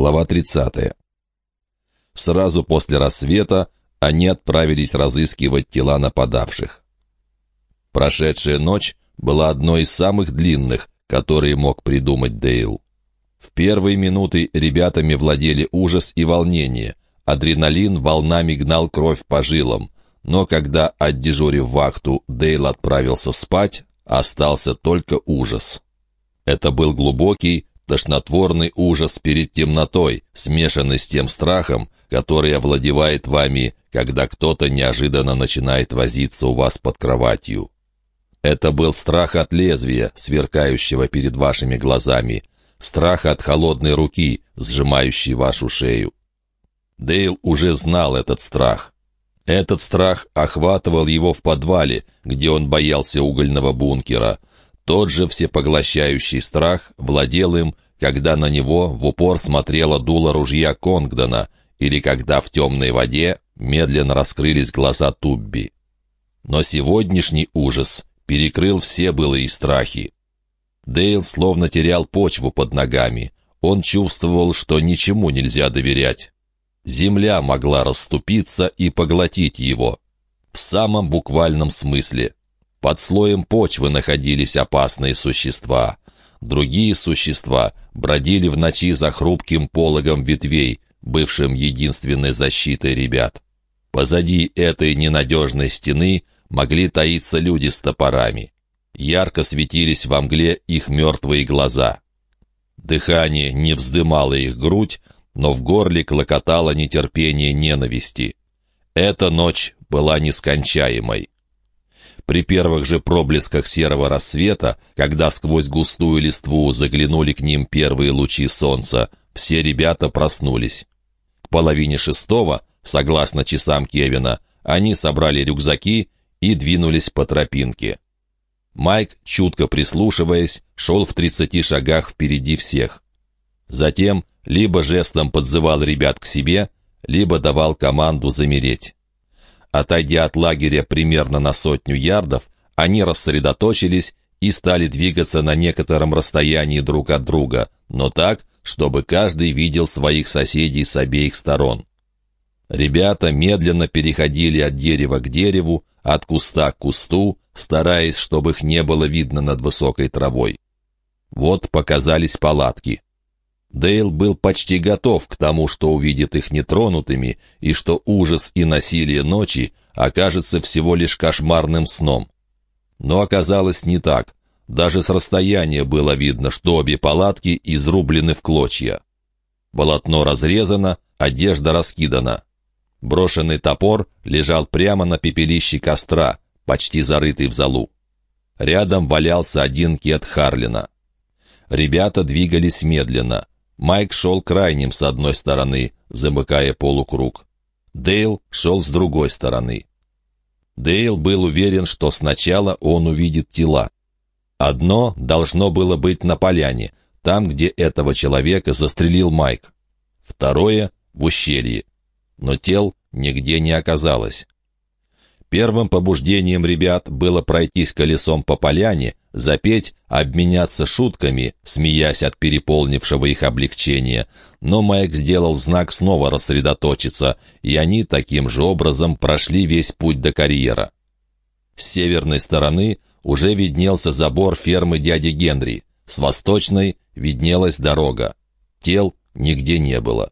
Глава 30. Сразу после рассвета они отправились разыскивать тела нападавших. Прошедшая ночь была одной из самых длинных, которые мог придумать Дейл. В первые минуты ребятами владели ужас и волнение. Адреналин волнами гнал кровь по жилам. Но когда, отдежурив вахту, Дейл отправился спать, остался только ужас. Это был глубокий, тошнотворный ужас перед темнотой, смешанный с тем страхом, который овладевает вами, когда кто-то неожиданно начинает возиться у вас под кроватью. Это был страх от лезвия, сверкающего перед вашими глазами, страх от холодной руки, сжимающей вашу шею. Дейл уже знал этот страх. Этот страх охватывал его в подвале, где он боялся угольного бункера. Тот же всепоглощающий страх владел им, когда на него в упор смотрело дуло ружья Конгдона или когда в темной воде медленно раскрылись глаза Тубби. Но сегодняшний ужас перекрыл все былые страхи. Дейл словно терял почву под ногами. Он чувствовал, что ничему нельзя доверять. Земля могла расступиться и поглотить его. В самом буквальном смысле. Под слоем почвы находились опасные существа. Другие существа бродили в ночи за хрупким пологом ветвей, бывшим единственной защитой ребят. Позади этой ненадежной стены могли таиться люди с топорами. Ярко светились во мгле их мертвые глаза. Дыхание не вздымало их грудь, но в горле клокотало нетерпение ненависти. Эта ночь была нескончаемой. При первых же проблесках серого рассвета, когда сквозь густую листву заглянули к ним первые лучи солнца, все ребята проснулись. К половине шестого, согласно часам Кевина, они собрали рюкзаки и двинулись по тропинке. Майк, чутко прислушиваясь, шел в тридцати шагах впереди всех. Затем либо жестом подзывал ребят к себе, либо давал команду замереть. Отойдя от лагеря примерно на сотню ярдов, они рассредоточились и стали двигаться на некотором расстоянии друг от друга, но так, чтобы каждый видел своих соседей с обеих сторон. Ребята медленно переходили от дерева к дереву, от куста к кусту, стараясь, чтобы их не было видно над высокой травой. Вот показались палатки. Дейл был почти готов к тому, что увидит их нетронутыми, и что ужас и насилие ночи окажется всего лишь кошмарным сном. Но оказалось не так. Даже с расстояния было видно, что обе палатки изрублены в клочья. Полотно разрезано, одежда раскидана. Брошенный топор лежал прямо на пепелище костра, почти зарытый в залу. Рядом валялся один кет Харлина. Ребята двигались медленно. Майк шел крайним с одной стороны, замыкая полукруг. Дейл шел с другой стороны. Дейл был уверен, что сначала он увидит тела. Одно должно было быть на поляне, там, где этого человека застрелил Майк. Второе — в ущелье но тел нигде не оказалось. Первым побуждением ребят было пройтись колесом по поляне, запеть, обменяться шутками, смеясь от переполнившего их облегчения. Но Майк сделал знак снова рассредоточиться, и они таким же образом прошли весь путь до карьера. С северной стороны уже виднелся забор фермы дяди Генри, с восточной виднелась дорога. Тел нигде не было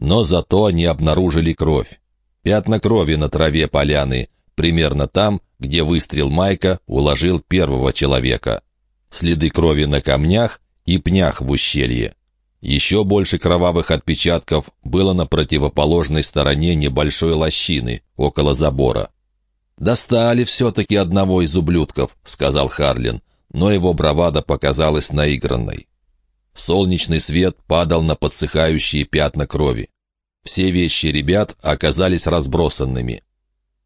но зато они обнаружили кровь. Пятна крови на траве поляны, примерно там, где выстрел Майка уложил первого человека. Следы крови на камнях и пнях в ущелье. Еще больше кровавых отпечатков было на противоположной стороне небольшой лощины, около забора. «Достали все-таки одного из ублюдков», — сказал Харлин, но его бравада показалась наигранной. Солнечный свет падал на подсыхающие пятна крови. Все вещи ребят оказались разбросанными.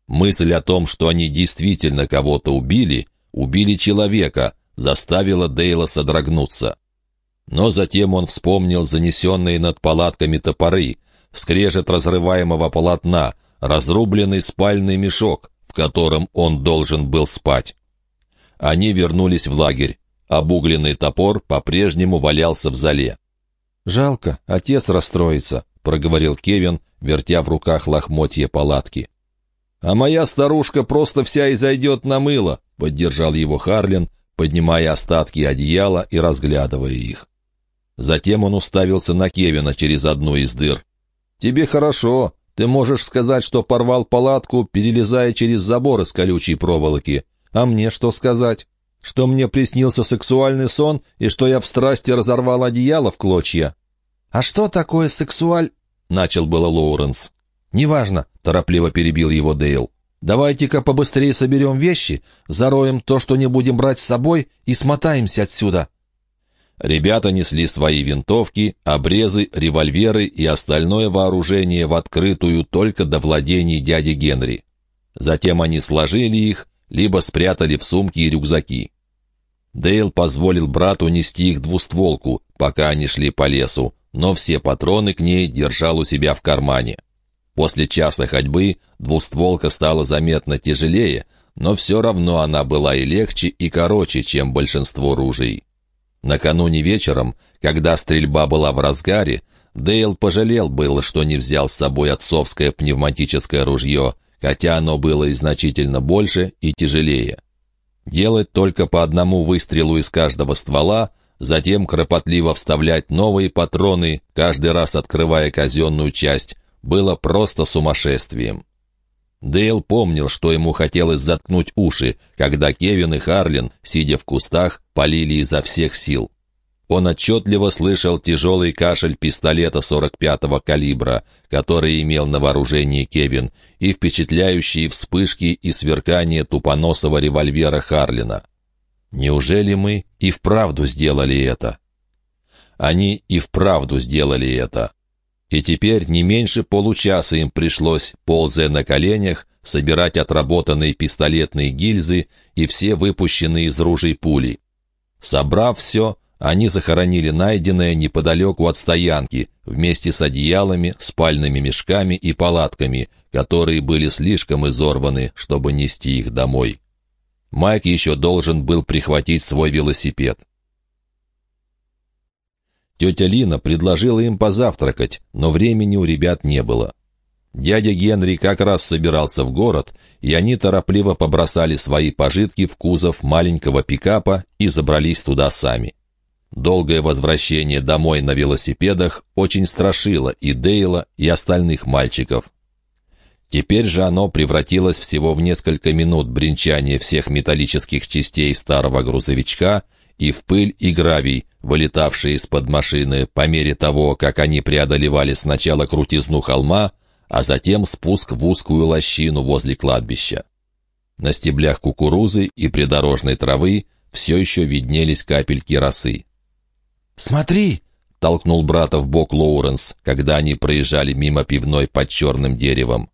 Мысль о том, что они действительно кого-то убили, убили человека, заставила Дейла содрогнуться. Но затем он вспомнил занесенные над палатками топоры, скрежет разрываемого полотна, разрубленный спальный мешок, в котором он должен был спать. Они вернулись в лагерь. Обугленный топор по-прежнему валялся в зале. «Жалко, отец расстроится», — проговорил Кевин, вертя в руках лохмотья палатки. «А моя старушка просто вся изойдет на мыло», — поддержал его Харлин, поднимая остатки одеяла и разглядывая их. Затем он уставился на Кевина через одну из дыр. «Тебе хорошо. Ты можешь сказать, что порвал палатку, перелезая через забор из колючей проволоки. А мне что сказать? Что мне приснился сексуальный сон и что я в страсти разорвал одеяло в клочья?» «А что такое сексуаль...» — начал было Лоуренс. «Неважно», — торопливо перебил его Дейл. «Давайте-ка побыстрее соберем вещи, зароем то, что не будем брать с собой, и смотаемся отсюда». Ребята несли свои винтовки, обрезы, револьверы и остальное вооружение в открытую только до владений дяди Генри. Затем они сложили их, либо спрятали в сумки и рюкзаки. Дейл позволил брату нести их двустволку, пока они шли по лесу, но все патроны к ней держал у себя в кармане. После часа ходьбы двустволка стала заметно тяжелее, но все равно она была и легче, и короче, чем большинство ружей. Накануне вечером, когда стрельба была в разгаре, Дейл пожалел было, что не взял с собой отцовское пневматическое ружье, хотя оно было и значительно больше и тяжелее. Делать только по одному выстрелу из каждого ствола, затем кропотливо вставлять новые патроны, каждый раз открывая казенную часть, было просто сумасшествием. Дейл помнил, что ему хотелось заткнуть уши, когда Кевин и Харлин, сидя в кустах, полили изо всех сил. Он отчетливо слышал тяжелый кашель пистолета 45-го калибра, который имел на вооружении Кевин, и впечатляющие вспышки и сверкание тупоносого револьвера Харлина. Неужели мы и вправду сделали это? Они и вправду сделали это. И теперь не меньше получаса им пришлось, ползая на коленях, собирать отработанные пистолетные гильзы и все выпущенные из ружей пули. Собрав все, они захоронили найденное неподалеку от стоянки, вместе с одеялами, спальными мешками и палатками, которые были слишком изорваны, чтобы нести их домой. Майк еще должен был прихватить свой велосипед. Тетя Лина предложила им позавтракать, но времени у ребят не было. Дядя Генри как раз собирался в город, и они торопливо побросали свои пожитки в кузов маленького пикапа и забрались туда сами. Долгое возвращение домой на велосипедах очень страшило и Дейла, и остальных мальчиков. Теперь же оно превратилось всего в несколько минут бренчания всех металлических частей старого грузовичка и в пыль и гравий, вылетавшие из-под машины по мере того, как они преодолевали сначала крутизну холма, а затем спуск в узкую лощину возле кладбища. На стеблях кукурузы и придорожной травы все еще виднелись капельки росы. «Смотри!» — толкнул брата в бок Лоуренс, когда они проезжали мимо пивной под черным деревом.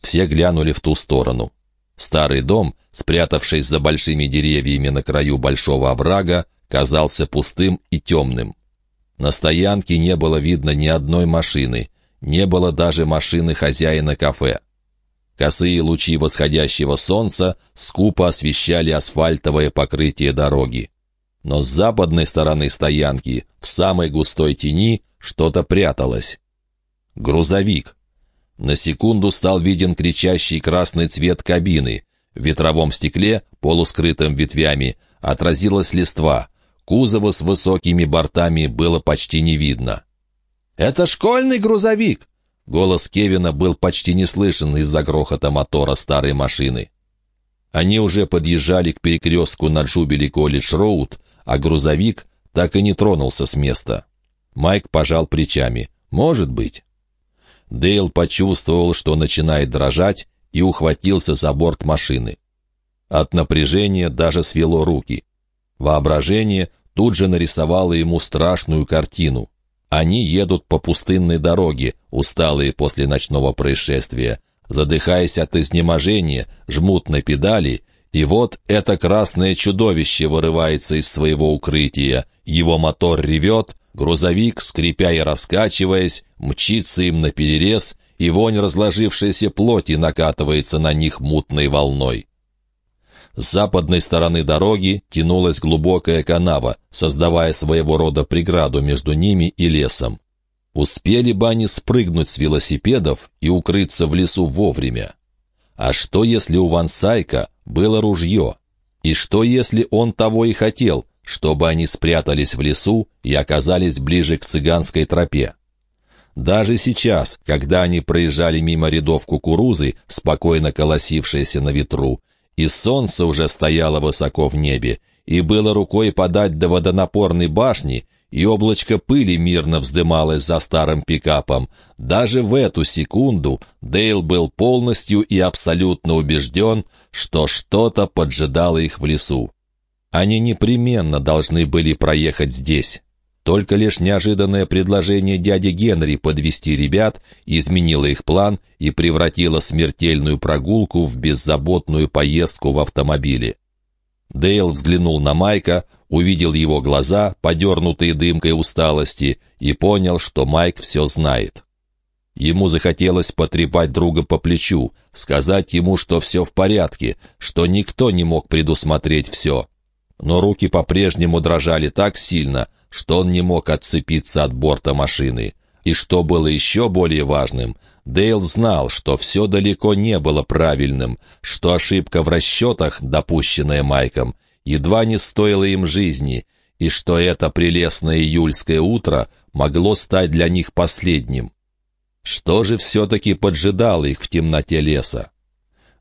Все глянули в ту сторону. Старый дом, спрятавшись за большими деревьями на краю большого оврага, казался пустым и темным. На стоянке не было видно ни одной машины, не было даже машины хозяина кафе. Косые лучи восходящего солнца скупо освещали асфальтовое покрытие дороги. Но с западной стороны стоянки, в самой густой тени, что-то пряталось. Грузовик. На секунду стал виден кричащий красный цвет кабины. В ветровом стекле, полускрытым ветвями, отразилась листва. Кузова с высокими бортами было почти не видно. «Это школьный грузовик!» Голос Кевина был почти не слышен из-за грохота мотора старой машины. Они уже подъезжали к перекрестку на Джубили Колледж Роуд, а грузовик так и не тронулся с места. Майк пожал плечами. «Может быть». Дейл почувствовал, что начинает дрожать, и ухватился за борт машины. От напряжения даже свело руки. Воображение тут же нарисовало ему страшную картину. Они едут по пустынной дороге, усталые после ночного происшествия, задыхаясь от изнеможения, жмут на педали, и вот это красное чудовище вырывается из своего укрытия. Его мотор ревет, грузовик, скрипя и раскачиваясь, мчится им на перерез, и вонь разложившейся плоти накатывается на них мутной волной. С западной стороны дороги тянулась глубокая канава, создавая своего рода преграду между ними и лесом. Успели бы они спрыгнуть с велосипедов и укрыться в лесу вовремя? А что, если у Ван Сайка было ружье? И что, если он того и хотел, чтобы они спрятались в лесу и оказались ближе к цыганской тропе? Даже сейчас, когда они проезжали мимо рядов кукурузы, спокойно колосившейся на ветру, и солнце уже стояло высоко в небе, и было рукой подать до водонапорной башни, и облачко пыли мирно вздымалось за старым пикапом. Даже в эту секунду Дейл был полностью и абсолютно убежден, что что-то поджидало их в лесу. Они непременно должны были проехать здесь. Только лишь неожиданное предложение дяди Генри подвести ребят изменило их план и превратило смертельную прогулку в беззаботную поездку в автомобиле. Дейл взглянул на Майка, увидел его глаза, подернутые дымкой усталости, и понял, что Майк все знает. Ему захотелось потрепать друга по плечу, сказать ему, что все в порядке, что никто не мог предусмотреть все. Но руки по-прежнему дрожали так сильно, что он не мог отцепиться от борта машины. И что было еще более важным, Дейл знал, что все далеко не было правильным, что ошибка в расчетах, допущенная Майком, едва не стоила им жизни, и что это прелестное июльское утро могло стать для них последним. Что же все-таки поджидало их в темноте леса?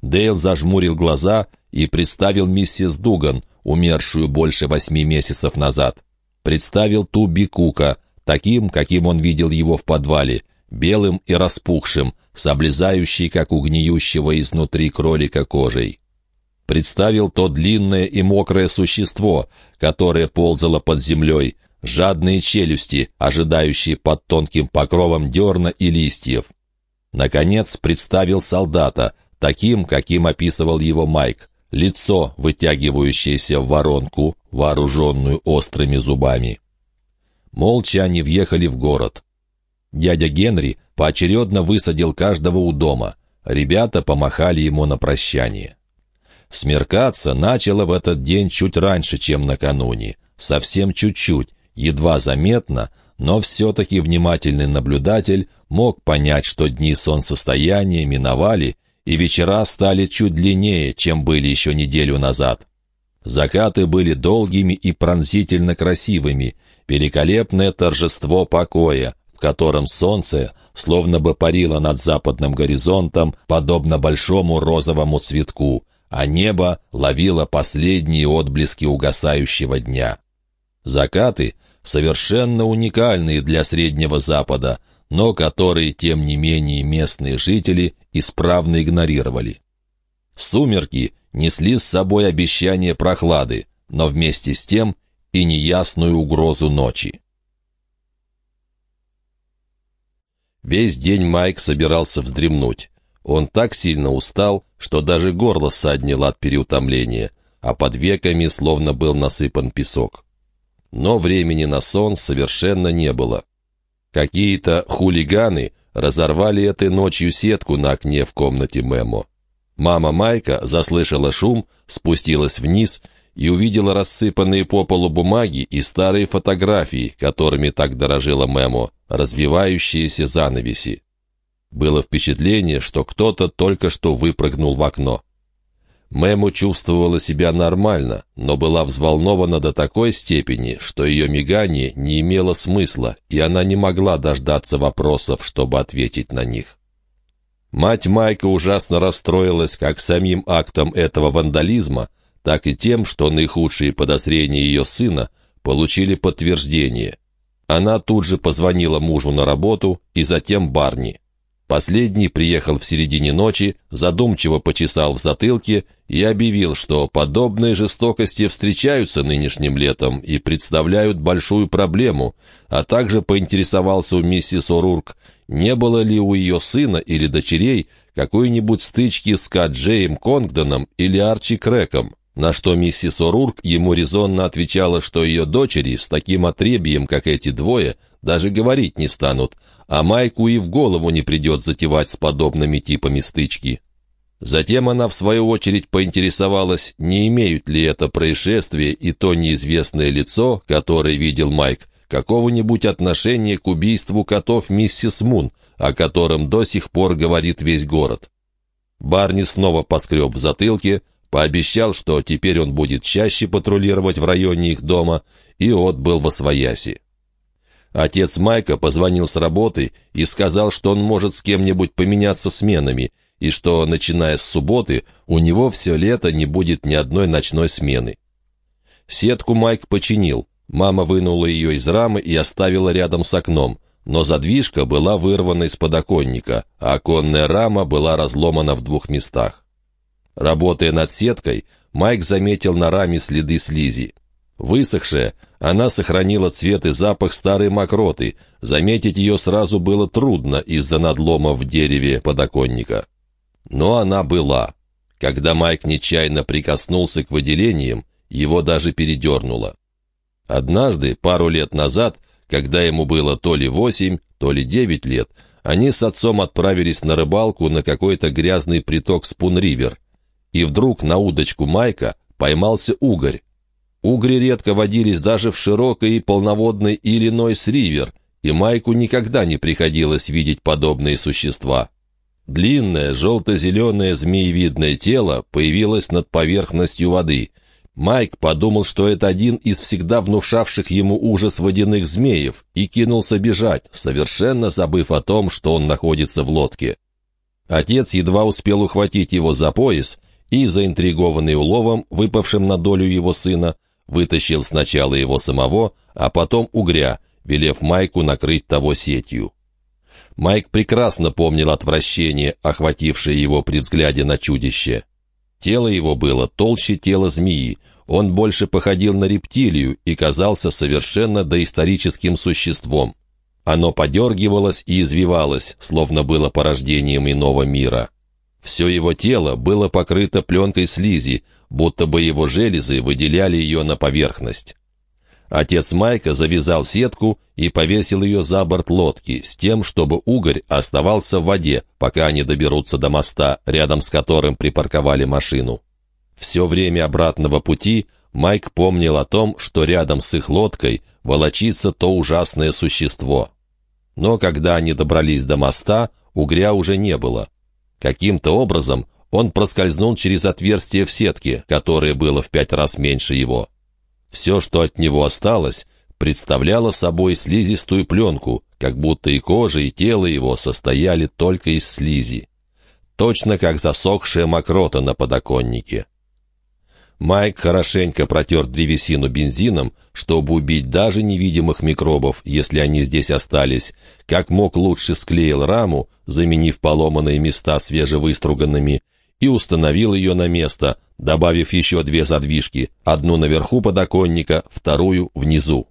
Дейл зажмурил глаза и представил миссис Дуган, умершую больше восьми месяцев назад представил Туби Кука, таким, каким он видел его в подвале, белым и распухшим, с облезающей, как у гниющего изнутри кролика кожей. Представил то длинное и мокрое существо, которое ползало под землей, жадные челюсти, ожидающие под тонким покровом дерна и листьев. Наконец представил солдата, таким, каким описывал его Майк, лицо, вытягивающееся в воронку, вооруженную острыми зубами. Молча они въехали в город. Дядя Генри поочередно высадил каждого у дома. Ребята помахали ему на прощание. Смеркаться начало в этот день чуть раньше, чем накануне. Совсем чуть-чуть, едва заметно, но все-таки внимательный наблюдатель мог понять, что дни солнцестояния миновали, и вечера стали чуть длиннее, чем были еще неделю назад. Закаты были долгими и пронзительно красивыми, великолепное торжество покоя, в котором солнце словно бы парило над западным горизонтом, подобно большому розовому цветку, а небо ловило последние отблески угасающего дня. Закаты совершенно уникальные для Среднего Запада, но которые, тем не менее, местные жители исправно игнорировали. Сумерки несли с собой обещание прохлады, но вместе с тем и неясную угрозу ночи. Весь день Майк собирался вздремнуть. Он так сильно устал, что даже горло ссаднило от переутомления, а под веками словно был насыпан песок. Но времени на сон совершенно не было. Какие-то хулиганы разорвали этой ночью сетку на окне в комнате Мемо. Мама Майка заслышала шум, спустилась вниз и увидела рассыпанные по полу бумаги и старые фотографии, которыми так дорожила Мемо, развивающиеся занавеси. Было впечатление, что кто-то только что выпрыгнул в окно. Мэму чувствовала себя нормально, но была взволнована до такой степени, что ее мигание не имело смысла, и она не могла дождаться вопросов, чтобы ответить на них. Мать Майка ужасно расстроилась как самим актом этого вандализма, так и тем, что наихудшие подозрения ее сына получили подтверждение. Она тут же позвонила мужу на работу и затем Барни. Последний приехал в середине ночи, задумчиво почесал в затылке и объявил, что подобные жестокости встречаются нынешним летом и представляют большую проблему, а также поинтересовался у миссис О'Рурк, не было ли у ее сына или дочерей какой-нибудь стычки с Каджеем Конгдоном или Арчи Крэком. На что миссис О'Рурк ему резонно отвечала, что ее дочери с таким отребием, как эти двое, даже говорить не станут, а Майку и в голову не придет затевать с подобными типами стычки. Затем она, в свою очередь, поинтересовалась, не имеют ли это происшествие и то неизвестное лицо, которое видел Майк, какого-нибудь отношения к убийству котов миссис Мун, о котором до сих пор говорит весь город. Барни снова поскреб в затылке, пообещал, что теперь он будет чаще патрулировать в районе их дома, и отбыл во свояси. Отец Майка позвонил с работы и сказал, что он может с кем-нибудь поменяться сменами, и что, начиная с субботы, у него все лето не будет ни одной ночной смены. Сетку Майк починил. Мама вынула ее из рамы и оставила рядом с окном, но задвижка была вырвана из подоконника, а оконная рама была разломана в двух местах. Работая над сеткой, Майк заметил на раме следы слизи. Высохшая, она сохранила цвет и запах старой мокроты. Заметить ее сразу было трудно из-за надлома в дереве подоконника. Но она была. Когда Майк нечаянно прикоснулся к выделениям, его даже передернуло. Однажды, пару лет назад, когда ему было то ли восемь, то ли девять лет, они с отцом отправились на рыбалку на какой-то грязный приток Спун-Ривер. И вдруг на удочку Майка поймался угорь. Угри редко водились даже в широкой и полноводной Иллинойс-Ривер, и Майку никогда не приходилось видеть подобные существа. Длинное, желто-зеленое змеевидное тело появилось над поверхностью воды. Майк подумал, что это один из всегда внушавших ему ужас водяных змеев, и кинулся бежать, совершенно забыв о том, что он находится в лодке. Отец едва успел ухватить его за пояс и, заинтригованный уловом, выпавшим на долю его сына, вытащил сначала его самого, а потом угря, велев Майку накрыть того сетью. Майк прекрасно помнил отвращение, охватившее его при взгляде на чудище. Тело его было толще тела змеи, он больше походил на рептилию и казался совершенно доисторическим существом. Оно подергивалось и извивалось, словно было порождением иного мира. Все его тело было покрыто пленкой слизи, будто бы его железы выделяли ее на поверхность. Отец Майка завязал сетку и повесил ее за борт лодки с тем, чтобы угорь оставался в воде, пока они доберутся до моста, рядом с которым припарковали машину. Все время обратного пути Майк помнил о том, что рядом с их лодкой волочится то ужасное существо. Но когда они добрались до моста, угря уже не было. Каким-то образом он проскользнул через отверстие в сетке, которое было в пять раз меньше его. Все, что от него осталось, представляло собой слизистую пленку, как будто и кожа, и тело его состояли только из слизи. Точно как засохшая мокрота на подоконнике. Майк хорошенько протер древесину бензином, чтобы убить даже невидимых микробов, если они здесь остались, как мог лучше склеил раму, заменив поломанные места свежевыструганными, и установил ее на место, добавив еще две задвижки, одну наверху подоконника, вторую внизу.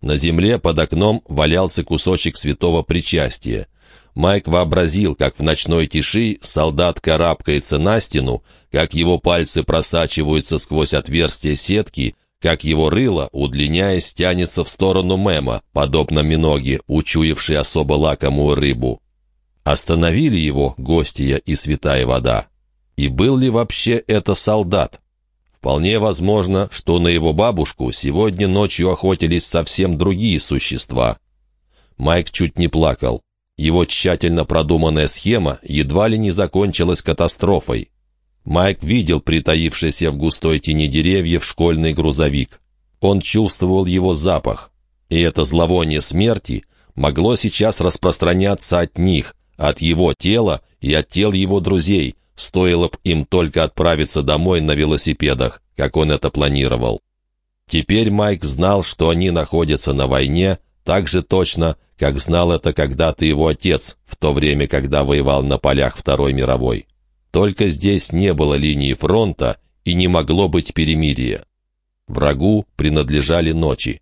На земле под окном валялся кусочек святого причастия. Майк вообразил, как в ночной тиши солдат карабкается на стену, как его пальцы просачиваются сквозь отверстие сетки, как его рыло, удлиняясь, тянется в сторону Мема, подобно Миноге, учуявшей особо лакомую рыбу. Остановили его гостья и святая вода. И был ли вообще это солдат? Вполне возможно, что на его бабушку сегодня ночью охотились совсем другие существа. Майк чуть не плакал. Его тщательно продуманная схема едва ли не закончилась катастрофой. Майк видел притаившийся в густой тени деревьев школьный грузовик. Он чувствовал его запах. И это зловоние смерти могло сейчас распространяться от них, от его тела и от тел его друзей, стоило б им только отправиться домой на велосипедах, как он это планировал. Теперь Майк знал, что они находятся на войне, так же точно, как знал это когда-то его отец, в то время, когда воевал на полях Второй мировой. Только здесь не было линии фронта и не могло быть перемирия. Врагу принадлежали ночи.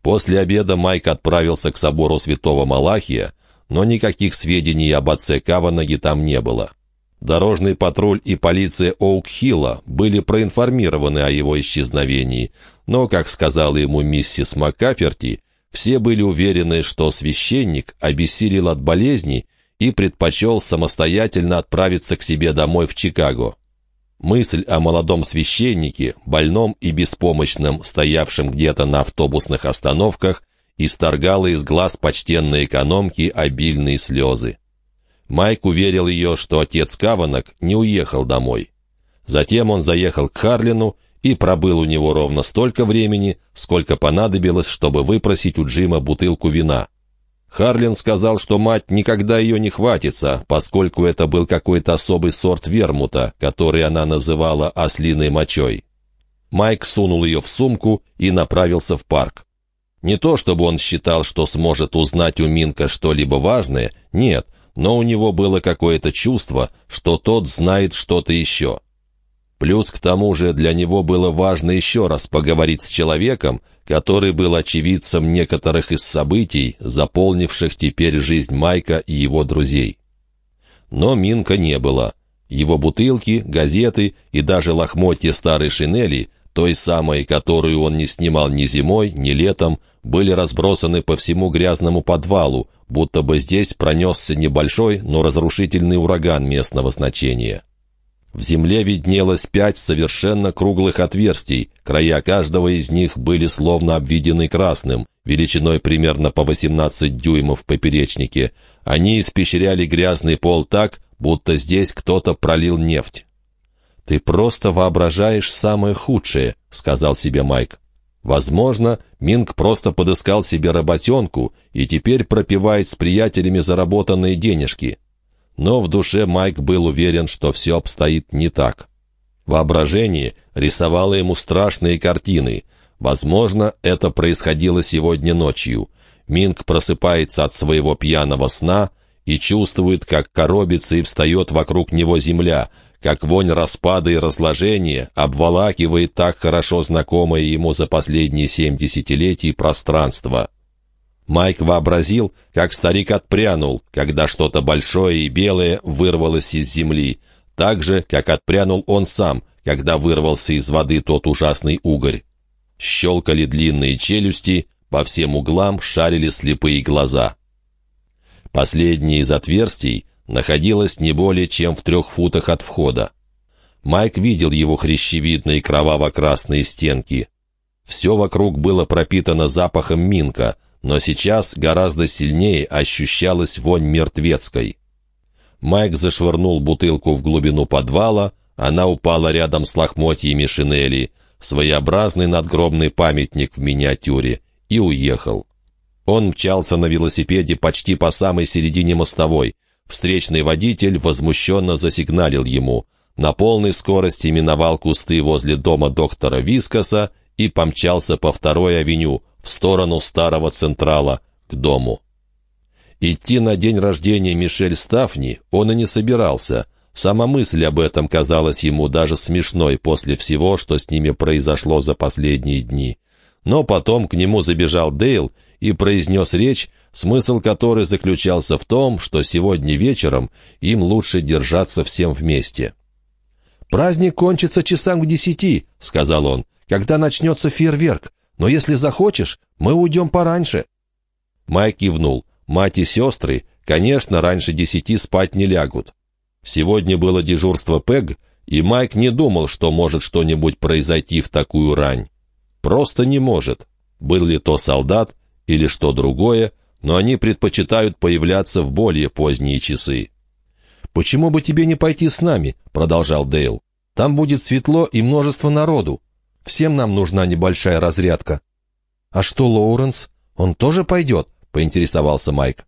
После обеда Майк отправился к собору святого Малахия, но никаких сведений об отце Каванаге там не было. Дорожный патруль и полиция Оук-Хилла были проинформированы о его исчезновении, но, как сказала ему миссис МакКаферти, все были уверены, что священник обессилел от болезни и предпочел самостоятельно отправиться к себе домой в Чикаго. Мысль о молодом священнике, больном и беспомощном, стоявшем где-то на автобусных остановках, исторгала из глаз почтенной экономки обильные слезы. Майк уверил ее, что отец Каванок не уехал домой. Затем он заехал к Харлину и пробыл у него ровно столько времени, сколько понадобилось, чтобы выпросить у Джима бутылку вина. Харлин сказал, что мать никогда ее не хватится, поскольку это был какой-то особый сорт вермута, который она называла ослиной мочой. Майк сунул ее в сумку и направился в парк. Не то чтобы он считал, что сможет узнать у Минка что-либо важное, нет, но у него было какое-то чувство, что тот знает что-то еще. Плюс к тому же для него было важно еще раз поговорить с человеком, который был очевидцем некоторых из событий, заполнивших теперь жизнь Майка и его друзей. Но Минка не было. Его бутылки, газеты и даже лохмотья старой шинели, той самой, которую он не снимал ни зимой, ни летом, были разбросаны по всему грязному подвалу, будто бы здесь пронесся небольшой, но разрушительный ураган местного значения. В земле виднелось пять совершенно круглых отверстий, края каждого из них были словно обведены красным, величиной примерно по 18 дюймов в поперечнике. Они испещряли грязный пол так, будто здесь кто-то пролил нефть. «Ты просто воображаешь самое худшее», — сказал себе Майк. Возможно, Минг просто подыскал себе работенку и теперь пропивает с приятелями заработанные денежки но в душе Майк был уверен, что все обстоит не так. Воображение рисовало ему страшные картины. Возможно, это происходило сегодня ночью. Минг просыпается от своего пьяного сна и чувствует, как коробится и встает вокруг него земля, как вонь распада и разложения обволакивает так хорошо знакомое ему за последние семь десятилетий пространство. Майк вообразил, как старик отпрянул, когда что-то большое и белое вырвалось из земли, так же, как отпрянул он сам, когда вырвался из воды тот ужасный угорь. Щелкали длинные челюсти, по всем углам шарили слепые глаза. Последнее из отверстий находилось не более чем в трех футах от входа. Майк видел его хрящевидные кроваво-красные стенки. Все вокруг было пропитано запахом минка — но сейчас гораздо сильнее ощущалась вонь мертвецкой. Майк зашвырнул бутылку в глубину подвала, она упала рядом с лохмотьями шинели, своеобразный надгробный памятник в миниатюре, и уехал. Он мчался на велосипеде почти по самой середине мостовой. Встречный водитель возмущенно засигналил ему. На полной скорости миновал кусты возле дома доктора Вискоса и помчался по второй авеню, в сторону старого Централа, к дому. Идти на день рождения Мишель Стафни он и не собирался. Сама мысль об этом казалась ему даже смешной после всего, что с ними произошло за последние дни. Но потом к нему забежал Дейл и произнес речь, смысл которой заключался в том, что сегодня вечером им лучше держаться всем вместе. «Праздник кончится часам к десяти», — сказал он, — «когда начнется фейерверк. Но если захочешь, мы уйдем пораньше». Майк кивнул. Мать и сестры, конечно, раньше десяти спать не лягут. Сегодня было дежурство Пег, и Майк не думал, что может что-нибудь произойти в такую рань. Просто не может. Был ли то солдат или что другое, но они предпочитают появляться в более поздние часы. «Почему бы тебе не пойти с нами?» — продолжал Дейл. «Там будет светло и множество народу. Всем нам нужна небольшая разрядка». «А что Лоуренс? Он тоже пойдет?» — поинтересовался Майк.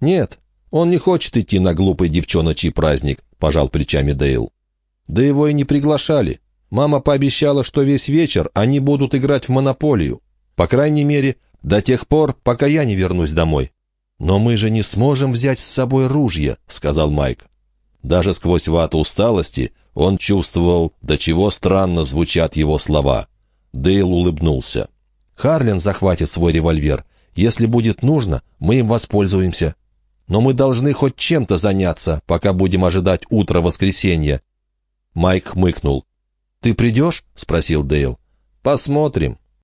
«Нет, он не хочет идти на глупый девчоночий праздник», — пожал плечами Дейл. «Да его и не приглашали. Мама пообещала, что весь вечер они будут играть в монополию. По крайней мере, до тех пор, пока я не вернусь домой». «Но мы же не сможем взять с собой ружья», — сказал Майк. Даже сквозь вату усталости он чувствовал, до чего странно звучат его слова. Дейл улыбнулся. «Харлин захватит свой револьвер. Если будет нужно, мы им воспользуемся. Но мы должны хоть чем-то заняться, пока будем ожидать утра воскресенья». Майк хмыкнул. «Ты придешь?» — спросил Дейл. «Посмотрим.